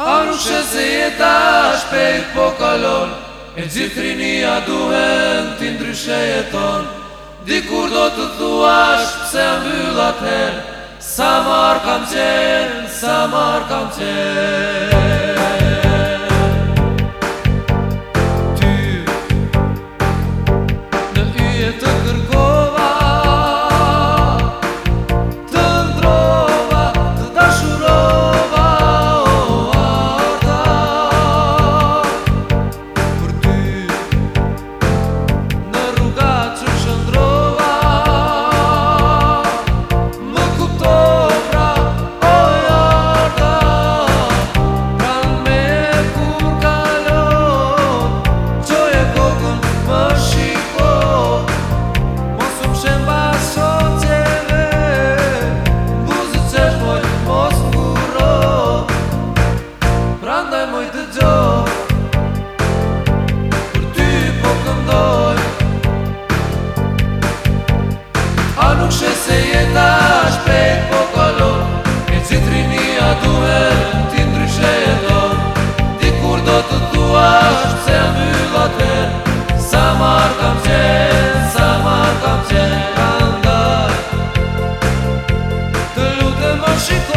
Arushe se jeta shpejt po kalon E gjithrinia duhen ti ndryshe jeton Dikur do të thuash pse mbyllat her Sa marr kam qenë, sa marr kam qenë житло.